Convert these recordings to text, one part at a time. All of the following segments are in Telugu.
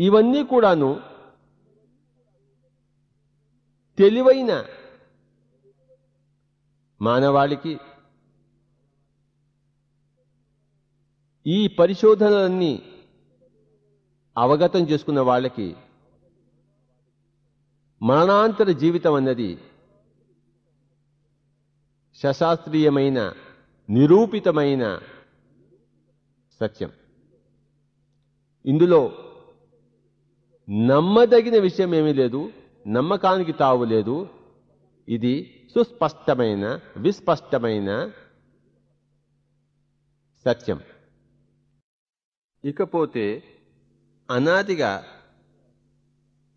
ఇవన్నీ కూడాను తెలివైన మానవాళికి ఈ పరిశోధనలన్నీ అవగతం చేసుకున్న వాళ్ళకి మరణాంతర జీవితం అన్నది శశాస్త్రీయమైన నిరూపితమైన సత్యం. ఇందులో నమ్మదగిన విషయం ఏమీ లేదు నమ్మకానికి తావు లేదు. ఇది సుస్పష్టమైన విస్పష్టమైన సత్యం. ఇకపోతే అనాదిగా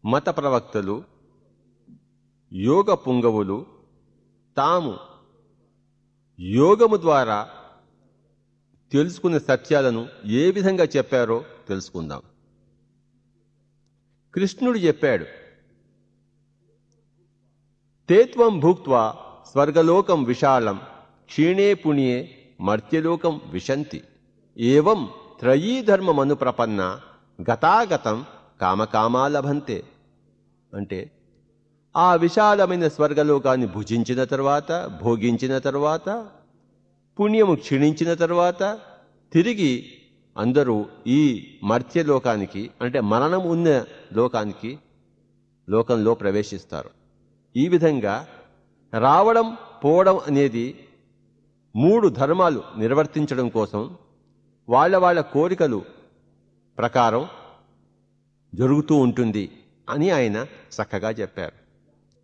మత ప్రవక్తలు యోగ పుంగవులు తాము యోగము ద్వారా తెలుసుకున్న సత్యాలను ఏ విధంగా చెప్పారో తెలుసుకుందాం. కృష్ణుడు చెప్పాడు తేత్వం భూక్వా స్వర్గలోకం విశాలం క్షీణే పుణ్యే మర్త్యలోకం విశంతి. ఏం త్రయీధర్మమనుప్రపన్న ప్రపన్న గతాగతం కామకామా లభంతే. అంటే ఆ విశాలమైన స్వర్గలోకాన్ని భుజించిన తర్వాత భోగించిన తర్వాత పుణ్యము క్షీణించిన తర్వాత తిరిగి అందరూ ఈ మర్త్య లోకానికి అంటే మరణం ఉన్న లోకానికి లోకంలో ప్రవేశిస్తారు. ఈ విధంగా రావడం పోవడం అనేది మూడు ధర్మాలు నిర్వర్తించడం కోసం వాళ్ళ వాళ్ళ కోరికలు ప్రకారం జరుగుతూ ఉంటుంది అని ఆయన చక్కగా చెప్పారు.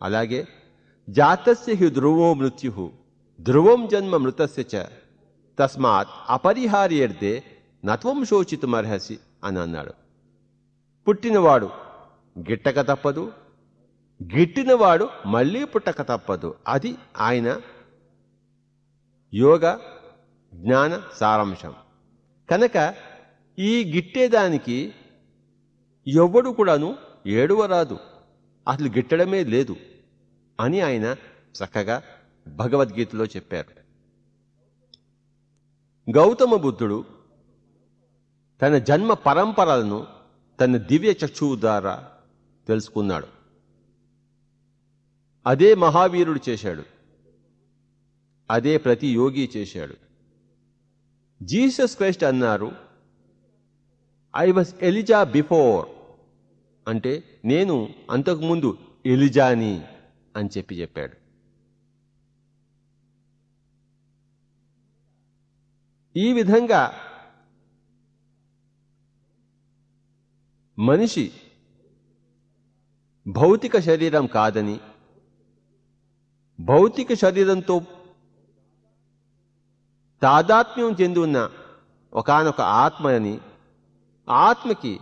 అలాగే జాతస్య హి ధ్రువో మృత్యు ధ్రువం జన్మ మృతస్య చ తస్మాత్ అపరిహార్యర్థే నత్వం శోచితుమర్హసి అని అన్నాడు. పుట్టినవాడు గిట్టక తప్పదు గిట్టినవాడు మళ్ళీ పుట్టక తప్పదు. అది ఆయన యోగ జ్ఞాన సారాంశం. కనుక ఈ గిట్టేదానికి ఎవ్వడు కూడాను ఏడువ రాదు అసలు గిట్టడమే లేదు అని ఆయన చక్కగా భగవద్గీతలో చెప్పారు. గౌతమ బుద్ధుడు తన జన్మ పరంపరలను తన దివ్య చక్షువు ద్వారా తెలుసుకున్నాడు. అదే మహావీరుడు చేశాడు. అదే ప్రతి యోగి చేశాడు. జీసస్ క్రైస్ట్ అన్నారు ఐ వాజ్ ఎలిజా బిఫోర్ అంటే నేను అంతకుముందు ఎలిజాని అని చెప్పి చెప్పాడు. ఈ విధంగా మనిషి భౌతిక శరీరం కాదని భౌతిక శరీరంతో తాదాత్మ్యం చెంది ఉన్న ఒకనొక ఆత్మ అని ఆత్మకి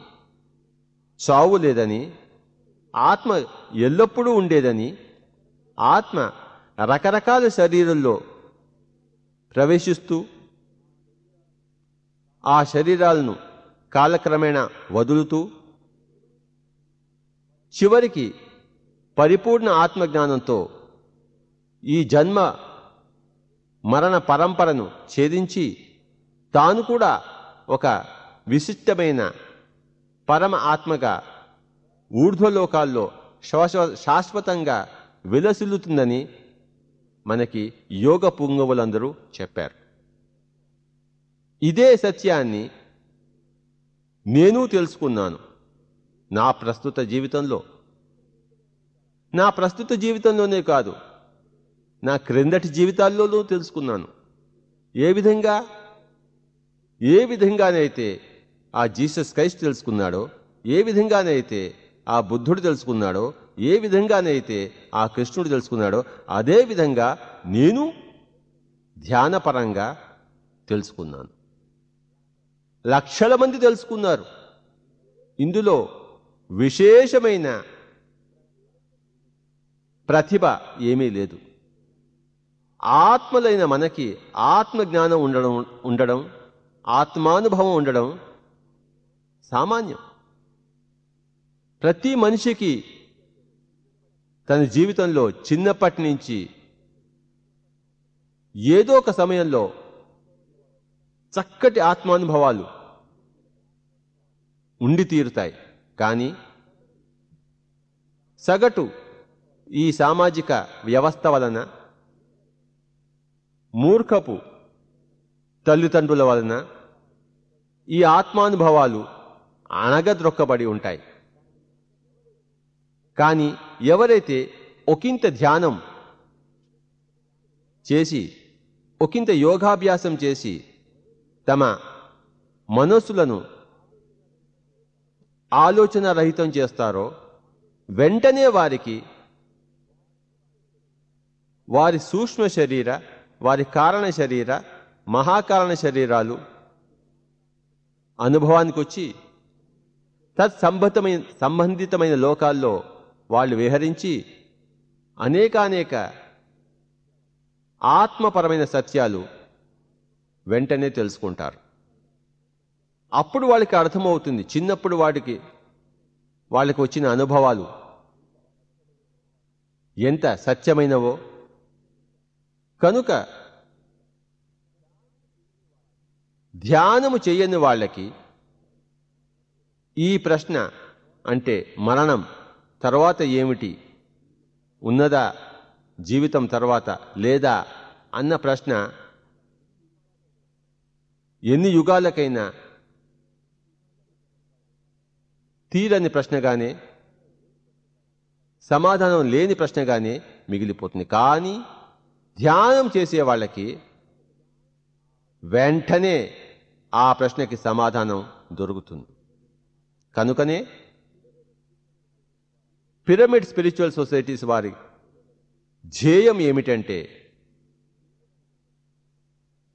చావు లేదని ఆత్మ ఎల్లప్పుడూ ఉండేదని ఆత్మ రకరకాల శరీరంలో ప్రవేశిస్తూ ఆ శరీరాలను కాలక్రమేణా వదులుతూ చివరికి పరిపూర్ణ ఆత్మజ్ఞానంతో ఈ జన్మ మరణ పరంపరను ఛేదించి తాను కూడా ఒక విశిష్టమైన పరమ ఆత్మగా ఊర్ధ్వలోకాల్లో శ్వాశ శాశ్వతంగా విలసిల్లుతుందని మనకి యోగ పుంగవులందరూ చెప్పారు. ఇదే సత్యాన్ని నేను తెలుసుకున్నాను. నా ప్రస్తుత జీవితంలో. నా ప్రస్తుత జీవితంలోనే కాదు నా క్రిందటి జీవితాల్లోనూ తెలుసుకున్నాను. ఏ విధంగా? ఏ విధంగానైతే ఆ జీసస్ క్రైస్ట్ తెలుసుకున్నాడో ఏ విధంగానైతే ఆ బుద్ధుడు తెలుసుకున్నాడో ఏ విధంగానైతే ఆ కృష్ణుడు తెలుసుకున్నాడో అదే విధంగా నేను ధ్యానపరంగా తెలుసుకున్నాను. లక్షల మంది తెలుసుకున్నారు. ఇందులో విశేషమైన ప్రతిభ ఏమీ లేదు. ఆత్మలైన మనకి ఆత్మజ్ఞానం ఉండడం ఉండడం ఆత్మానుభవం ఉండడం సామాన్యం. ప్రతి మనిషికి తన జీవితంలో చిన్నప్పటి నుంచి ఏదో ఒక సమయంలో చక్కటి ఆత్మానుభవాలు ఉండి తీరుతాయి. కానీ సగటు ఈ సామాజిక వ్యవస్థ వలన మూర్ఖపు తల్లిదండ్రుల వలన ఈ ఆత్మానుభవాలు అణగద్రొక్కబడి ఉంటాయి. కానీ ఎవరైతే ఒకంత ధ్యానం చేసి ఒకంత యోగాభ్యాసం చేసి తమ మనస్సులను ఆలోచన రహితం చేస్తారో వెంటనే వారికి వారి సూక్ష్మ శరీర వారి కారణ శరీర మహాకారణ శరీరాలు అనుభవానికి వచ్చి తత్సంబంధమైన సంబంధితమైన లోకాల్లో వాళ్ళు విహరించి అనేకానేక ఆత్మపరమైన సత్యాలు వెంటనే తెలుసుకుంటారు. అప్పుడు వాళ్ళకి అర్థమవుతుంది. చిన్నప్పుడు వాటికి వాళ్ళకి వచ్చిన అనుభవాలు ఎంత సత్యమైనవో. కనుక ధ్యానము చేయని వాళ్ళకి ఈ ప్రశ్న అంటే మరణం తర్వాత ఏమిటి? ఉన్నదా జీవితం తర్వాత లేదా అన్న ప్రశ్న ఎన్ని యుగాలకైనా తీరని ప్రశ్నగానే సమాధానం లేని ప్రశ్నగానే మిగిలిపోతుంది. కానీ ధ్యానం చేసే వాళ్ళకి వెంటనే ఆ ప్రశ్నకి సమాధానం దొరుకుతుంది. కనుకనే పిరమిడ్ స్పిరిచువల్ సొసైటీస్ వారి ధ్యేయం ఏమిటంటే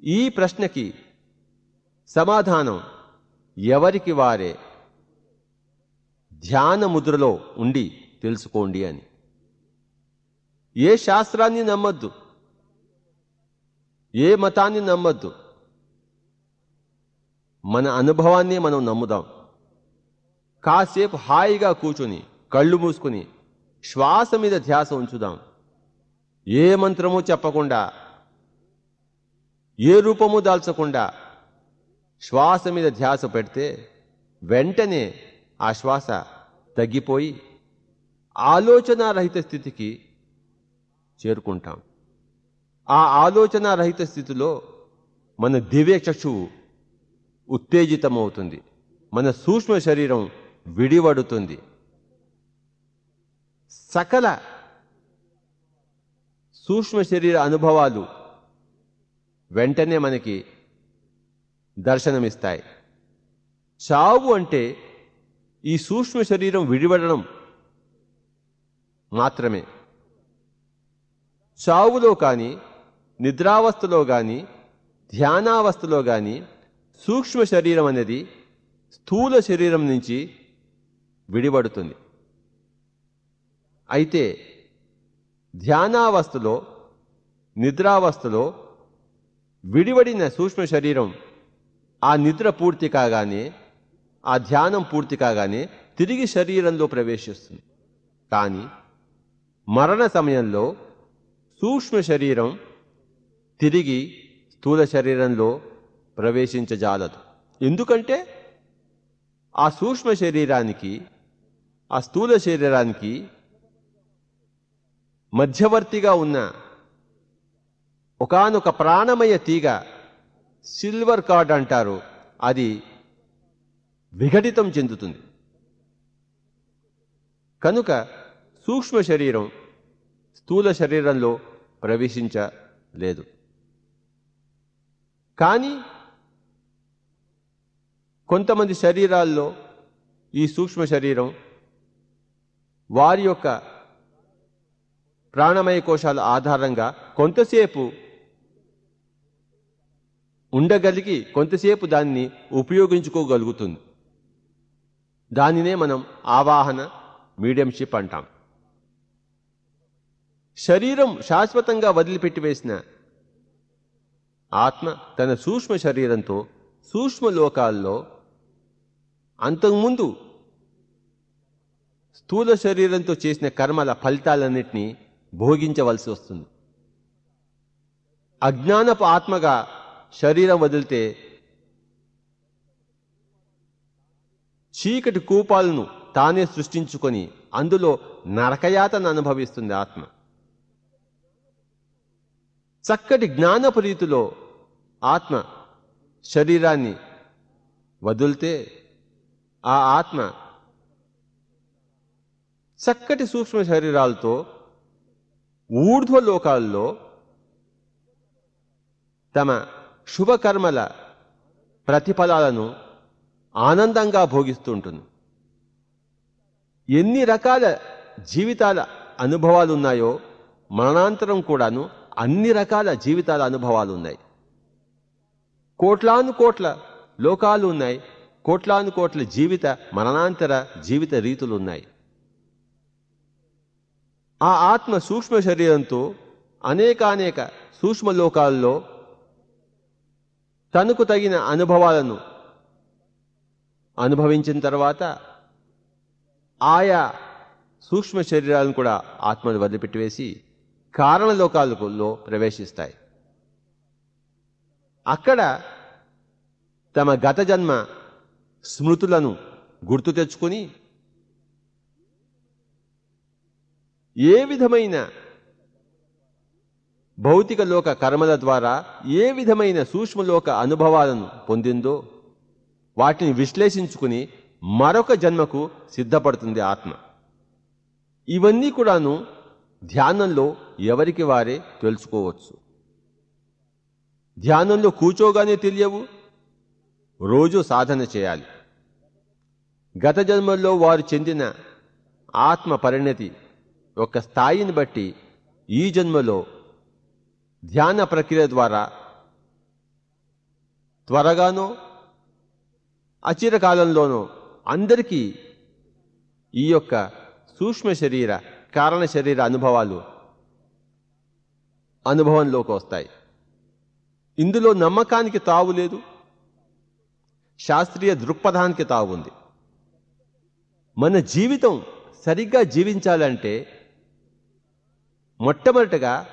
ఈ ప్రశ్నకి సమాధానం ఎవరికి వారే ధ్యాన ముద్రలో ఉండి తెలుసుకోండి అని. ఏ శాస్త్రాన్ని నమ్మద్దు. ఏ మతాన్ని నమ్మద్దు. మన అనుభవాన్ని మనం నమ్ముదాం. కాసేపు హాయిగా కూర్చుని కళ్ళు మూసుకుని శ్వాస మీద ధ్యాస ఉంచుదాం. ఏ మంత్రము చెప్పకుండా ఏ రూపము దాల్చకుండా శ్వాస మీద ధ్యాస పెడితే వెంటనే ఆ శ్వాస తగ్గిపోయి ఆలోచనారహిత స్థితికి చేరుకుంటాం. ఆ ఆలోచనారహిత స్థితిలో మన దివ్య చక్షువు ఉత్తేజితమవుతుంది. మన సూక్ష్మ శరీరం విడివడుతుంది. సకల సూక్ష్మ శరీర అనుభవాలు వెంటనే మనకి దర్శనమిస్తాయి. చావు అంటే ఈ సూక్ష్మ శరీరం విడివడడం మాత్రమే. చావులో కానీ నిద్రావస్థలో కానీ ధ్యానావస్థలో కానీ సూక్ష్మ శరీరం అనేది స్థూల శరీరం నుంచి విడిపడుతుంది. అయితే ధ్యానావస్థలో నిద్రావస్థలో విడివడిన సూక్ష్మ శరీరం ఆ నిద్ర పూర్తి కాగానే ఆ ధ్యానం పూర్తి కాగానే తిరిగి శరీరంలో ప్రవేశిస్తుంది. కానీ మరణ సమయంలో సూక్ష్మ శరీరం తిరిగి స్థూల శరీరంలో ప్రవేశించజాలదు. ఎందుకంటే ఆ సూక్ష్మ శరీరానికి ఆ స్థూల శరీరానికి మధ్యవర్తిగా ఉన్న ఒకానొక ప్రాణమయ తీగ సిల్వర్ కార్డ్ అంటారు. అది విఘటితం చెందుతుంది. కనుక సూక్ష్మ శరీరం స్థూల శరీరంలో ప్రవేశించలేదు. కానీ కొంతమంది శరీరాల్లో ఈ సూక్ష్మ శరీరం వారి యొక్క ప్రాణమయ కోశాల ఆధారంగా కొంతసేపు ఉండగలిగి కొంతసేపు దాన్ని ఉపయోగించుకోగలుగుతుంది. దానినే మనం ఆవాహన మీడియంషిప్ అంటాం. శరీరం శాశ్వతంగా వదిలిపెట్టి వేసిన ఆత్మ తన సూక్ష్మ శరీరంతో సూక్ష్మ లోకాల్లో అంతకుముందు స్థూల శరీరంతో చేసిన కర్మల ఫలితాలన్నింటినీ భోగించవలసి వస్తుంది. అజ్ఞానపు ఆత్మగా శరీరం వదిలితే చీకటి కూపాలను తానే సృష్టించుకొని అందులో నరకయాతను అనుభవిస్తుంది ఆత్మ. చక్కటి జ్ఞానపు రీతిలో ఆత్మ శరీరాన్ని వదిలితే ఆ ఆత్మ చక్కటి సూక్ష్మ శరీరాలతో ఊర్ధ్వలోకాల్లో తమ శుభకర్మల ప్రతిఫలాలను ఆనందంగా భోగిస్తుంటుంది. ఎన్ని రకాల జీవితాల అనుభవాలు ఉన్నాయో మరణాంతరం కూడాను అన్ని రకాల జీవితాల అనుభవాలు ఉన్నాయి కోట్లాను కోట్ల లోకాలు ఉన్నాయి. కోట్లాను కోట్ల జీవిత మరణాంతర జీవిత రీతులు ఉన్నాయి ఆ ఆత్మ సూక్ష్మ శరీరంతో అనేకానేక సూక్ష్మ లోకాల్లో తనకు తగిన అనుభవాలను అనుభవించిన తర్వాత ఆయా సూక్ష్మ శరీరాలను కూడా ఆత్మను వదిలిపెట్టివేసి కారణలోకాలలో ప్రవేశిస్తాయి. అక్కడ తమ గత జన్మ స్మృతులను గుర్తు తెచ్చుకొని ఏ విధమైన భౌతిక లోక కర్మల ద్వారా ఏ విధమైన సూక్ష్మలోక అనుభవాలను పొందిందో వాటిని విశ్లేషించుకుని మరొక జన్మకు సిద్ధపడుతుంది ఆత్మ. ఇవన్నీ కూడాను ధ్యానంలో ఎవరికి వారే తెలుసుకోవచ్చు. ధ్యానంలో కూర్చోగానే తెలియవు రోజు సాధన చేయాలి. గత జన్మల్లో వారు చెందిన ఆత్మ పరిణతి యొక్క స్థాయిని బట్టి ఈ జన్మలో ధ్యాన ప్రక్రియ ద్వారా త్వరగానో అచిరకాలంలోనో అందరికీ ఈ యొక్క సూక్ష్మ శరీర కారణ శరీర అనుభవాలు అనుభవంలోకి వస్తాయి. ఇందులో నమ్మకానికి తావు లేదు. శాస్త్రీయ దృక్పథానికి తావు ఉంది. మన జీవితం సరిగ్గా జీవించాలంటే మొట్టమొదటగా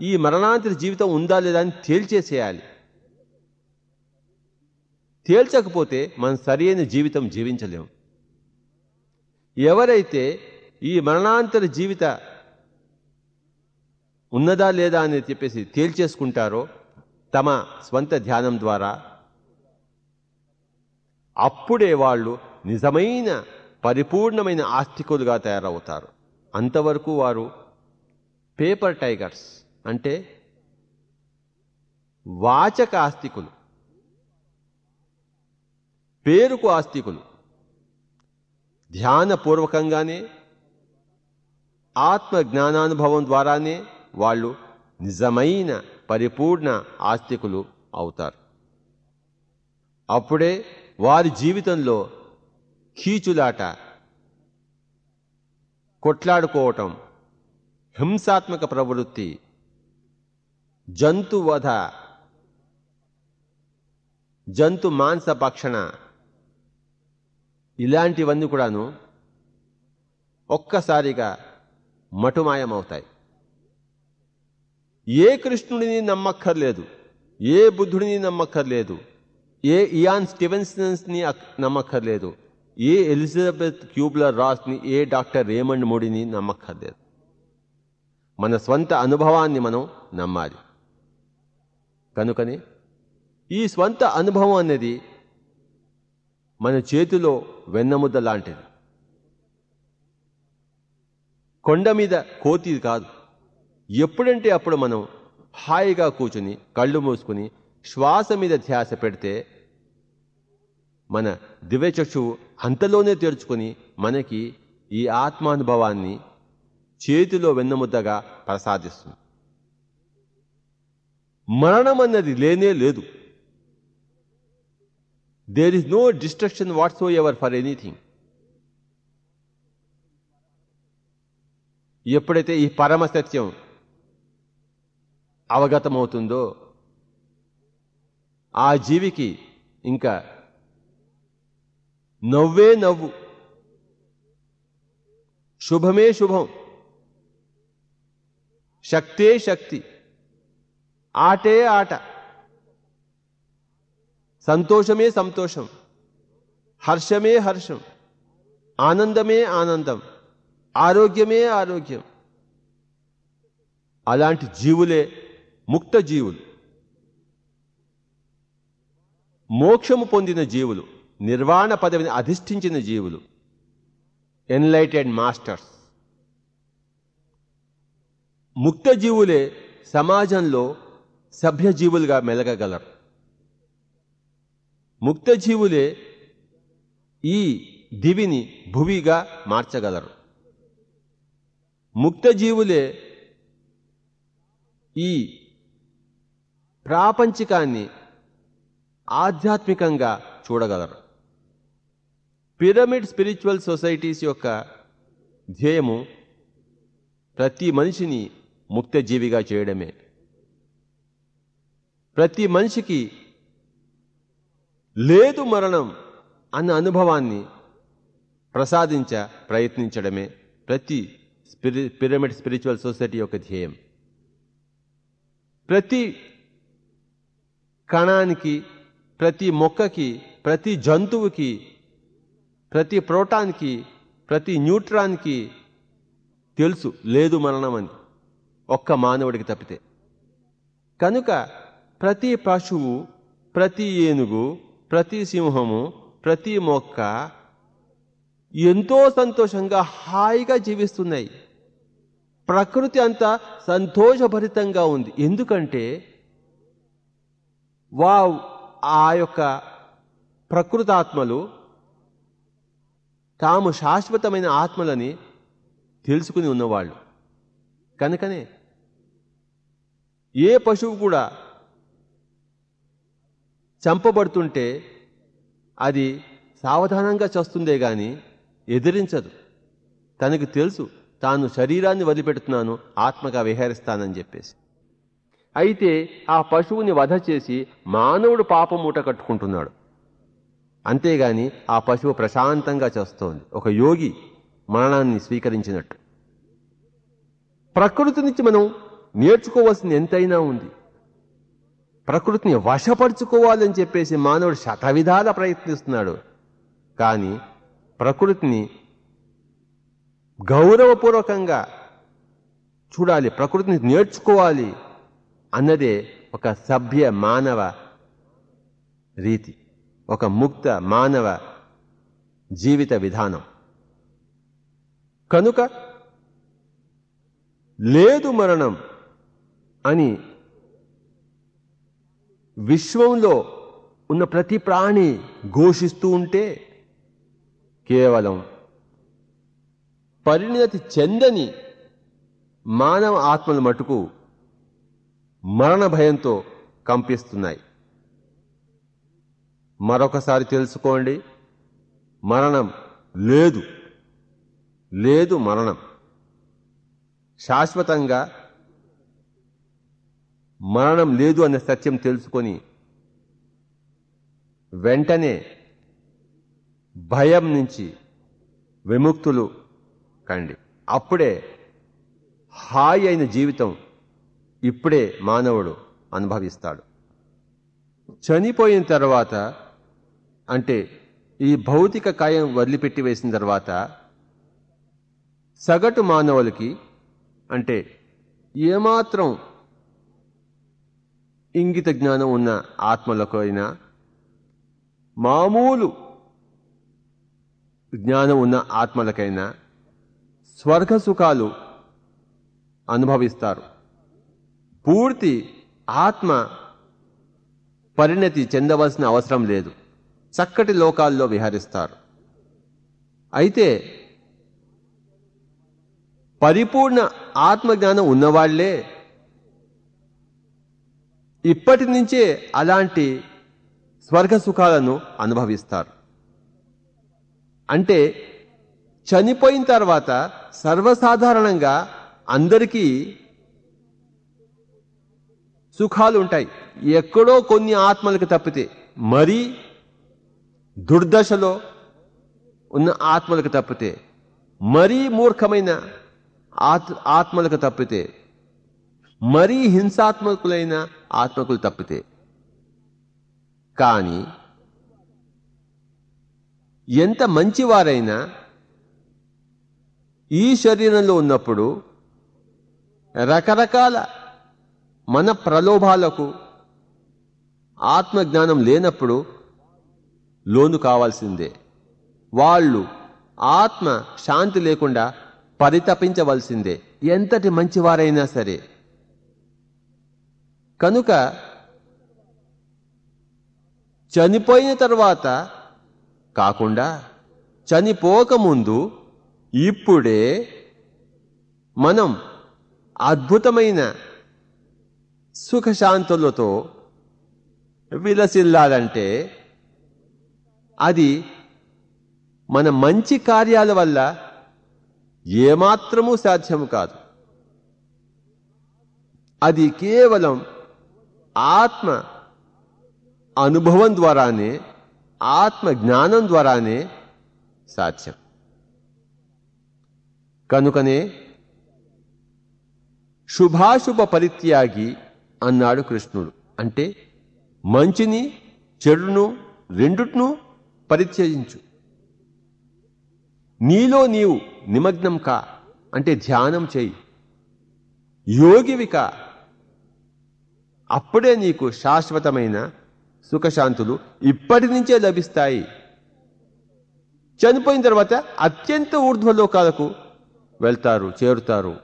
ఈ మరణాంతర జీవితం ఉందా లేదా అని తేల్చేసేయాలి. తేల్చకపోతే మనం సరైన జీవితం జీవించలేము ఎవరైతే ఈ మరణాంతర జీవిత ఉన్నదా లేదా అని చెప్పేసి తేల్చేసుకుంటారో తమ స్వంత ధ్యానం ద్వారా అప్పుడే వాళ్ళు నిజమైన పరిపూర్ణమైన ఆస్తికులుగా తయారవుతారు. అంతవరకు వారు పేపర్ టైగర్స్ అంటే వాచక ఆస్తికులు. పేరుకు ఆస్తికులు. ధ్యానపూర్వకంగానే ఆత్మ జ్ఞానానుభవం ద్వారానే వాళ్ళు నిజమైన పరిపూర్ణ ఆస్తికులు అవుతారు. అప్పుడే వారి జీవితంలో కీచులాట కొట్లాడుకోవటం హింసాత్మక ప్రవృత్తి జంతువధ జంతు మాంస భక్షణ ఇలాంటివన్నీ కూడాను ఒక్కసారిగా మటుమాయమవుతాయి. ఏ కృష్ణుడిని నమ్మక్కర్లేదు ఏ బుద్ధుడిని నమ్మక్కర్లేదు ఏ ఇయాన్ స్టివెన్సన్స్ని నమ్మక్కర్లేదు ఏ ఎలిజబెత్ క్యూబ్లర్ రాస్ని ఏ డాక్టర్ రేమండ్ మోడీని నమ్మక్కర్లేదు. మన స్వంత అనుభవాన్ని మనం నమ్మాలి. కనుకని ఈ స్వంత అనుభవం అనేది మన చేతిలో వెన్నముద్ద లాంటిది. కొండ మీద కోతి కాదు. ఎప్పుడంటే అప్పుడు మనం హాయిగా కూర్చుని కళ్ళు మూసుకుని శ్వాస మీద ధ్యాస పెడితే మన దివ్యచక్షువు అంతలోనే తెరుచుకొని మనకి ఈ ఆత్మానుభవాన్ని చేతిలో వెన్నముద్దగా ప్రసాదిస్తుంది. మరణం అన్నది లేనే లేదు. There is no destruction whatsoever for anything ఎప్పుడైతే ఈ పరమ సత్యం అవగతమవుతుందో ఆ జీవికి ఇంకా నవ్వే నవ్వు శుభమే శుభం శక్తే శక్తి ఆటే ఆట. సంతోషమే సంతోషం. హర్షమే హర్షం. ఆనందమే ఆనందం. ఆరోగ్యమే ఆరోగ్యం. అలాంటి జీవులే ముక్త జీవులు. మోక్షము పొందిన జీవులు నిర్వాణ పదవిని అధిష్ఠించిన జీవులు. ఎన్లైటెడ్ మాస్టర్స్ ముక్త జీవులే సమాజంలో సభ్య జీవులుగా మెలగగలరు. ముక్త జీవులే ఈ దివిని భువిగా మార్చగలరు. ముక్త జీవులే ఈ ప్రాపంచికాన్ని ఆధ్యాత్మికంగా చూడగలరు. పిరమిడ్ స్పిరిచువల్ సొసైటీస్ యొక్క ధ్యేయము ప్రతి మనిషిని ముక్త జీవిగా చేయడమే. ప్రతి మనిషికి లేదు మరణం అన్న అనుభవాన్ని ప్రసాదించ ప్రయత్నించడమే ప్రతి స్పిరి పిరమిడ్ స్పిరిచువల్ సొసైటీ యొక్క ధ్యేయం. ప్రతి కణానికి ప్రతి మొక్కకి ప్రతి జంతువుకి ప్రతి ప్రోటాన్కి ప్రతి న్యూట్రాన్కి తెలుసు లేదు మరణం అని ఒక్క మానవుడికి తప్పితే. కనుక ప్రతి పశువు ప్రతి ఏనుగు ప్రతి సింహము ప్రతి మొక్క ఎంతో సంతోషంగా హాయిగా జీవిస్తున్నాయి. ప్రకృతి అంతా సంతోషభరితంగా ఉంది. ఎందుకంటే వా ఆ యొక్క ప్రకృతాత్మలు తాము శాశ్వతమైన ఆత్మలని తెలుసుకుని ఉన్నవాళ్ళు. కనుకనే ఏ పశువు కూడా చంపబడుతుంటే అది సావధానంగా చస్తుందే గాని ఎదిరించదు. తనకు తెలుసు తాను శరీరాన్ని వదిలిపెడుతున్నాను ఆత్మగా విహరిస్తానని చెప్పేసి. అయితే ఆ పశువుని వధ చేసి మానవుడు పాపం మూట కట్టుకుంటున్నాడు. అంతేగాని ఆ పశువు ప్రశాంతంగా చేస్తోంది. ఒక యోగి మరణాన్ని స్వీకరించినట్టు. ప్రకృతి నుంచి మనం నేర్చుకోవాల్సింది ఎంతైనా ఉంది. ప్రకృతిని వశపరుచుకోవాలని చెప్పేసి మానవుడు శతవిధాల ప్రయత్నిస్తున్నాడు. కానీ ప్రకృతిని గౌరవపూర్వకంగా చూడాలి ప్రకృతిని నేర్చుకోవాలి అన్నదే ఒక సభ్య మానవ రీతి ఒక ముక్త మానవ జీవిత విధానం. కనుక లేదు మరణం అని విశ్వంలో ఉన్న ప్రతి ప్రాణి ఘోషిస్తూ ఉంటే కేవలం పరిణతి చెందని మానవ ఆత్మల మటుకు మరణ భయంతో కంపిస్తున్నాయి. మరొకసారి తెలుసుకోండి మరణం లేదు లేదు మరణం. శాశ్వతంగా మరణం లేదు అనే సత్యం తెలుసుకొని వెంటనే భయం నుంచి విముక్తులు కండి. అప్పుడే హాయి అయిన జీవితం ఇప్పుడే మానవుడు అనుభవిస్తాడు. చనిపోయిన తర్వాత అంటే ఈ భౌతిక కాయం వదిలిపెట్టి వేసిన తర్వాత సగటు మానవులకి అంటే ఏమాత్రం ఇంగిత జ్ఞానం ఉన్న ఆత్మలకు అయినా మామూలు జ్ఞానం ఉన్న ఆత్మలకైనా స్వర్గ సుఖాలు అనుభవిస్తారు. పూర్తి ఆత్మ పరిణతి చెందవలసిన అవసరం లేదు. చక్కటి లోకాల్లో విహరిస్తారు. అయితే పరిపూర్ణ ఆత్మజ్ఞానం ఉన్నవాళ్ళే ఇప్పటి నుంచే అలాంటి స్వర్గ సుఖాలను అనుభవిస్తారు. అంటే చనిపోయిన తర్వాత సర్వసాధారణంగా అందరికీ సుఖాలు ఉంటాయి. ఎక్కడో కొన్ని ఆత్మలకు తప్పితే మరీ దుర్దశలో ఉన్న ఆత్మలకు తప్పితే మరీ మూర్ఖమైన ఆత్ ఆత్మలకు తప్పితే మరీ హింసాత్మకులైన ఆత్మకులు తప్పితే. కానీ ఎంత మంచివారైనా ఈ శరీరంలో ఉన్నప్పుడు రకరకాల మన ప్రలోభాలకు ఆత్మజ్ఞానం లేనప్పుడు లోను కావాల్సిందే. వాళ్ళు ఆత్మ శాంతి లేకుండా పరితపించవలసిందే. ఎంతటి మంచివారైనా సరే. కనుక చనిపోయిన తర్వాత కాకుండా చనిపోకముందు ఇప్పుడే మనం అద్భుతమైన సుఖశాంతులతో విలసిల్లాలంటే అది మన మంచి కార్యాల వల్ల ఏమాత్రమూ సాధ్యము కాదు. అది కేవలం ఆత్మ అనుభవం ద్వారానే ఆత్మ జ్ఞానం ద్వారానే సాధ్యం. కనుకనే శుభాశుభ పరిత్యాగి అన్నాడు కృష్ణుడు. అంటే మంచిని చెడును రెండుట్ను పరిత్యజించు. నీలో నీవు నిమగ్నం కా అంటే ధ్యానం చేయి. యోగివి కా అప్పుడే నీకు శాశ్వతమైన సుఖశాంతులు ఇప్పటి నుంచే లభిస్తాయి. చనిపోయిన తర్వాత అత్యంత ఊర్ధ్వలోకాలకు వెళ్తారు చేరుతారు.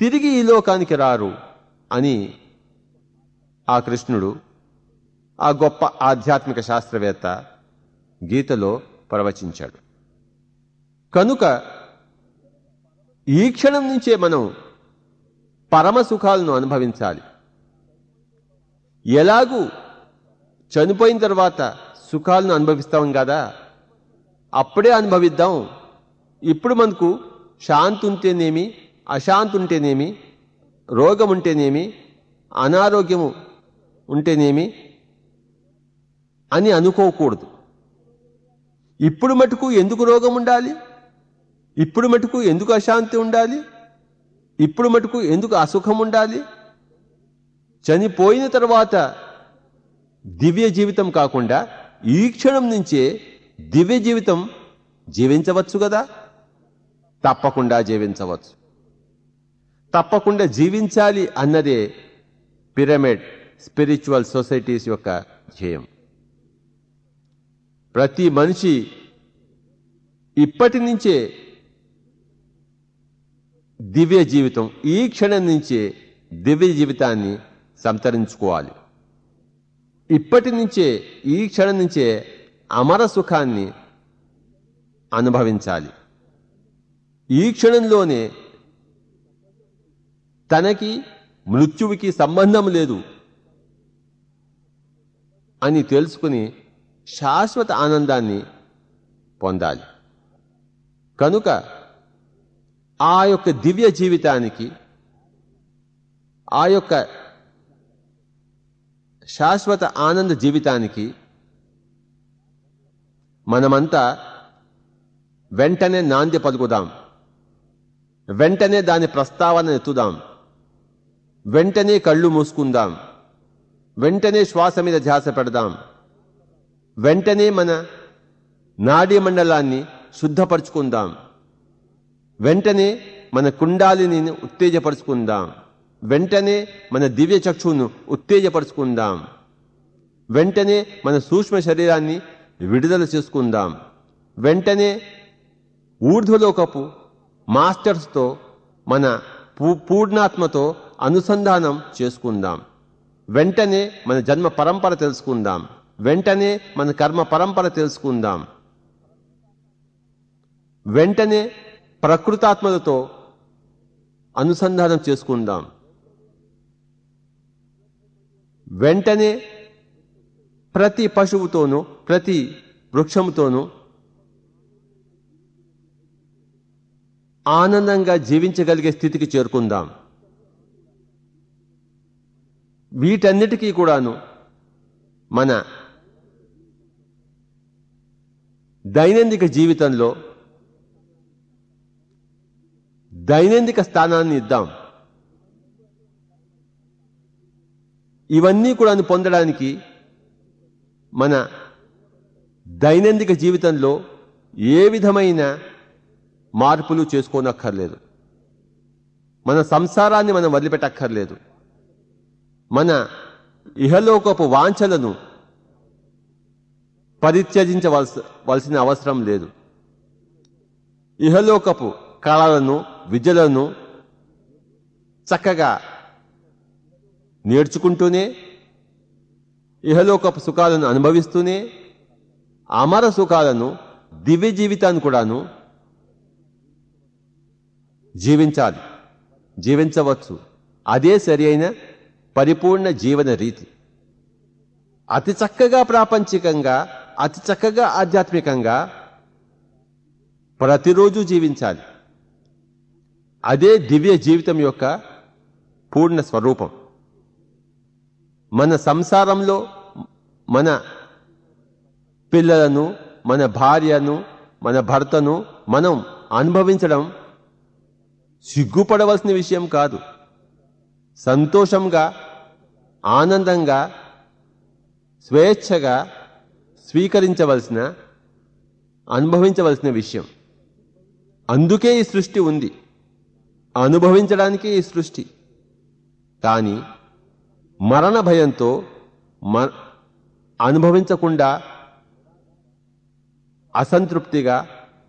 తిరిగి ఈ లోకానికి రారు అని ఆ కృష్ణుడు ఆ గొప్ప ఆధ్యాత్మిక శాస్త్రవేత్త గీతలో ప్రవచించాడు. కనుక ఈ క్షణం నుంచే మనం పరమ సుఖాలను అనుభవించాలి. ఎలాగూ చనిపోయిన తర్వాత సుఖాలను అనుభవిస్తాం కదా? అప్పుడే అనుభవిద్దాం. ఇప్పుడు మనకు శాంతి ఉంటేనేమి అశాంతి ఉంటేనేమి రోగం ఉంటేనేమి అనారోగ్యము ఉంటేనేమి అని అనుకోకూడదు. ఇప్పుడు మటుకు ఎందుకు రోగం ఉండాలి? ఇప్పుడు మటుకు ఎందుకు అశాంతి ఉండాలి? ఇప్పుడు మటుకు ఎందుకు అసుఖం ఉండాలి? చనిపోయిన తర్వాత దివ్య జీవితం కాకుండా ఈ క్షణం నుంచే దివ్య జీవితం జీవించవచ్చు కదా? తప్పకుండా జీవించవచ్చు. తప్పకుండా జీవించాలి అన్నదే పిరమిడ్ స్పిరిచువల్ సొసైటీస్ యొక్క ధ్యేయం. ప్రతి మనిషి ఇప్పటి నుంచే దివ్య జీవితం ఈ క్షణం నుంచే దివ్య జీవితాన్ని సంతరించుకోవాలి. ఇప్పటి నుంచే ఈ క్షణం నుంచే అమర సుఖాన్ని అనుభవించాలి. ఈ క్షణంలోనే తనకి మృత్యువుకి సంబంధం లేదు అని తెలుసుకుని శాశ్వత ఆనందాన్ని పొందాలి. కనుక ఆ యొక్క దివ్య జీవితానికి ఆ యొక్క శాశ్వత ఆనంద జీవితానికి మనమంతా వెంటనే నాంది పలుకుదాం. వెంటనే దాని ప్రస్తావన ఎత్తుదాం. వెంటనే కళ్ళు మూసుకుందాం. వెంటనే శ్వాస మీద ధ్యాస పెడదాం. వెంటనే మన నాడీ మండలాన్ని శుద్ధపరుచుకుందాం. వెంటనే మన కుండాలిని ఉత్తేజపరుచుకుందాం. వెంటనే మన దివ్య చక్షువును ఉత్తేజపరుచుకుందాం. వెంటనే మన సూక్ష్మ శరీరాన్ని విడుదల చేసుకుందాం. వెంటనే ఊర్ధ్వలోకపు మాస్టర్స్తో మన పూ- పూర్ణాత్మతో అనుసంధానం చేసుకుందాం. వెంటనే మన జన్మ పరంపర తెలుసుకుందాం. వెంటనే మన కర్మ పరంపర తెలుసుకుందాం. వెంటనే ప్రకృతాత్మలతో అనుసంధానం చేసుకుందాం. వెంటనే ప్రతి పశువుతోనూ ప్రతి వృక్షముతోనూ ఆనందంగా జీవించగలిగే స్థితికి చేరుకుందాం. వీటన్నిటికీ కూడాను మన దైనందిక జీవితంలో దైనందిక స్థానాన్ని ఇద్దాం. ఇవన్నీ కూడా పొందడానికి మన దైనందిక జీవితంలో ఏ విధమైన మార్పులు చేసుకోనక్కర్లేదు. మన సంసారాన్ని మనం వదిలిపెట్టక్కర్లేదు. మన ఇహలోకపు వాంఛలను పరిత్యజించవలసి వలసిన అవసరం లేదు. ఇహలోకపు కళలను విద్యలను చక్కగా నేర్చుకుంటూనే ఇహలోకపు సుఖాలను అనుభవిస్తూనే అమర సుఖాలను దివ్య జీవితాన్ని కూడాను జీవించాలి. జీవించవచ్చు. అదే సరి అయిన పరిపూర్ణ జీవన రీతి. అతి చక్కగా ప్రాపంచికంగా అతి చక్కగా ఆధ్యాత్మికంగా ప్రతిరోజు జీవించాలి. అదే దివ్య జీవితం యొక్క పూర్ణ స్వరూపం. మన సంసారంలో మన పిల్లలను మన భార్యను మన భర్తను మనం అనుభవించడం సిగ్గుపడవలసిన విషయం కాదు. సంతోషంగా ఆనందంగా స్వేచ్ఛగా స్వీకరించవలసిన అనుభవించవలసిన విషయం. అందుకే ఈ సృష్టి ఉంది. అనుభవించడానికే ఈ సృష్టి. కానీ మరణ భయంతో మ అనుభవించకుండా అసంతృప్తిగా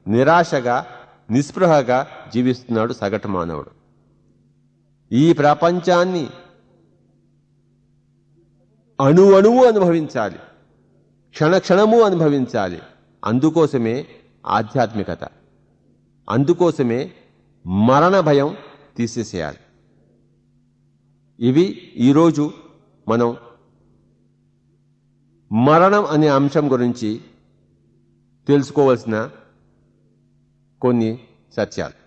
నిరాశగా నిస్పృహగా జీవిస్తున్నాడు సగటు మానవుడు. ఈ ప్రపంచాన్ని అణువణువు అనుభవించాలి. క్షణ క్షణము అనుభవించాలి. అందుకోసమే ఆధ్యాత్మికత. అందుకోసమే మరణ భయం తీసేసేయాలి. ఇవి ఈరోజు మనం మరణం అనే అంశం గురించి తెలుసుకోవలసిన కొన్ని సత్యాలు.